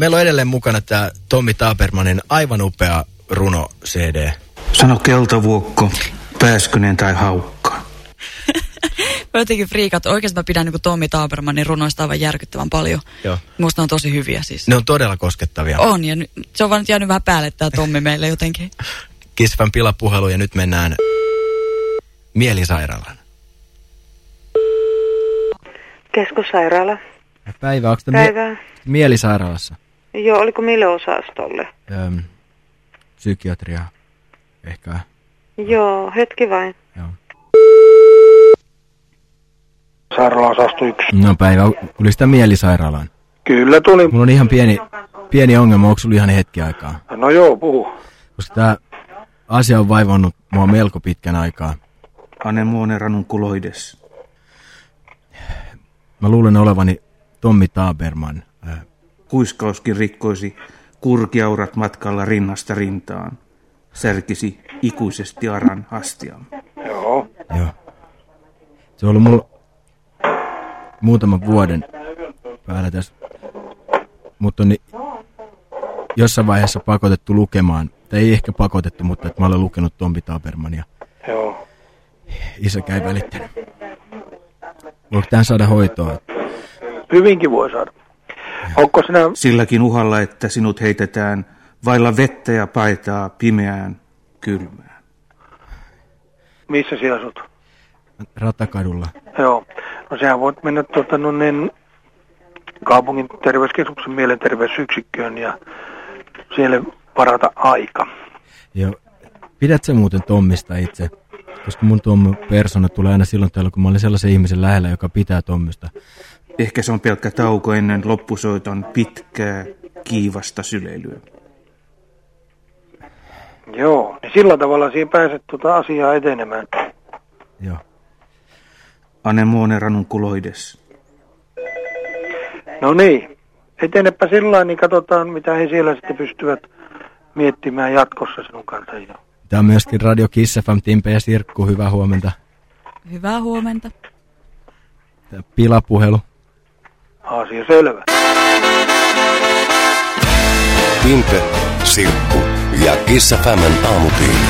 meillä on edelleen mukana tämä Tommi Tabermanin aivan upea runo-CD. Sano keltavuokko, pääskynen tai haukka. mä jotenkin friikat. Oikeasti mä pidän niin Tommi Tabermanin runoista aivan järkyttävän paljon. Joo. Musta ne on tosi hyviä siis. Ne on todella koskettavia. On, ja nyt, se on vaan nyt jäänyt vähän päälle tämä Tommi meille jotenkin. Kisfan pilapuhelu ja nyt mennään mielisairaalaan. Keskussairaala. Päivä, onko Päivää. mielisairaalassa? Joo, oliko mille osastolle? Öm, psykiatria, ehkä. Joo, hetki vain. Joo. Sairaala-osasto yksi. No päivä, tuli sitä mielisairaalaan. Kyllä tuli. Mulla on ihan pieni, pieni ongelma, onko sulla ihan hetki aikaa? No joo, puhu. Koska tämä asia on vaivannut mua melko pitkän aikaa. Anemone ranunculoides. Mä luulen olevani Tommi Taberman. Äh, Kuiskauskin rikkoisi kurkiaurat matkalla rinnasta rintaan. Särkisi ikuisesti aran hastiaan. Joo. Joo. Se on ollut mulla muutaman vuoden päällä tässä. Mutta on ni- jossain vaiheessa pakotettu lukemaan, tai ei ehkä pakotettu, mutta että mä olen lukenut Tommi Tabermania. Joo. Isäkä ei välittänyt. Voiko tämän saada hoitoa? Hyvinkin voi saada. Onko sinä... Silläkin uhalla, että sinut heitetään vailla vettä ja paitaa pimeään kylmään. Missä sinä asut? Ratakadulla. Joo. No sehän voit mennä tuota, no, niin, kaupungin terveyskeskuksen mielenterveysyksikköön ja siellä varata aika. Joo. Pidät sä muuten Tommista itse? Koska mun Tom persona tulee aina silloin täällä, kun mä olen sellaisen ihmisen lähellä, joka pitää Tommista. Ehkä se on pelkkä tauko ennen loppusoiton pitkää, kiivasta syleilyä. Joo, niin sillä tavalla siinä pääset tuota asiaa etenemään. Joo. Anemone ranunculoides. No niin, etenepä sillä niin katsotaan mitä he siellä sitten pystyvät miettimään jatkossa sinun kanssa. jo. Tämä on myöskin Radio Kiss FM, Timpe ja Sirkku, hyvää huomenta. Hyvää huomenta. Tämä pilapuhelu. Asia selvä. Timpe, Sirkku ja Kiss FMn aamutiin.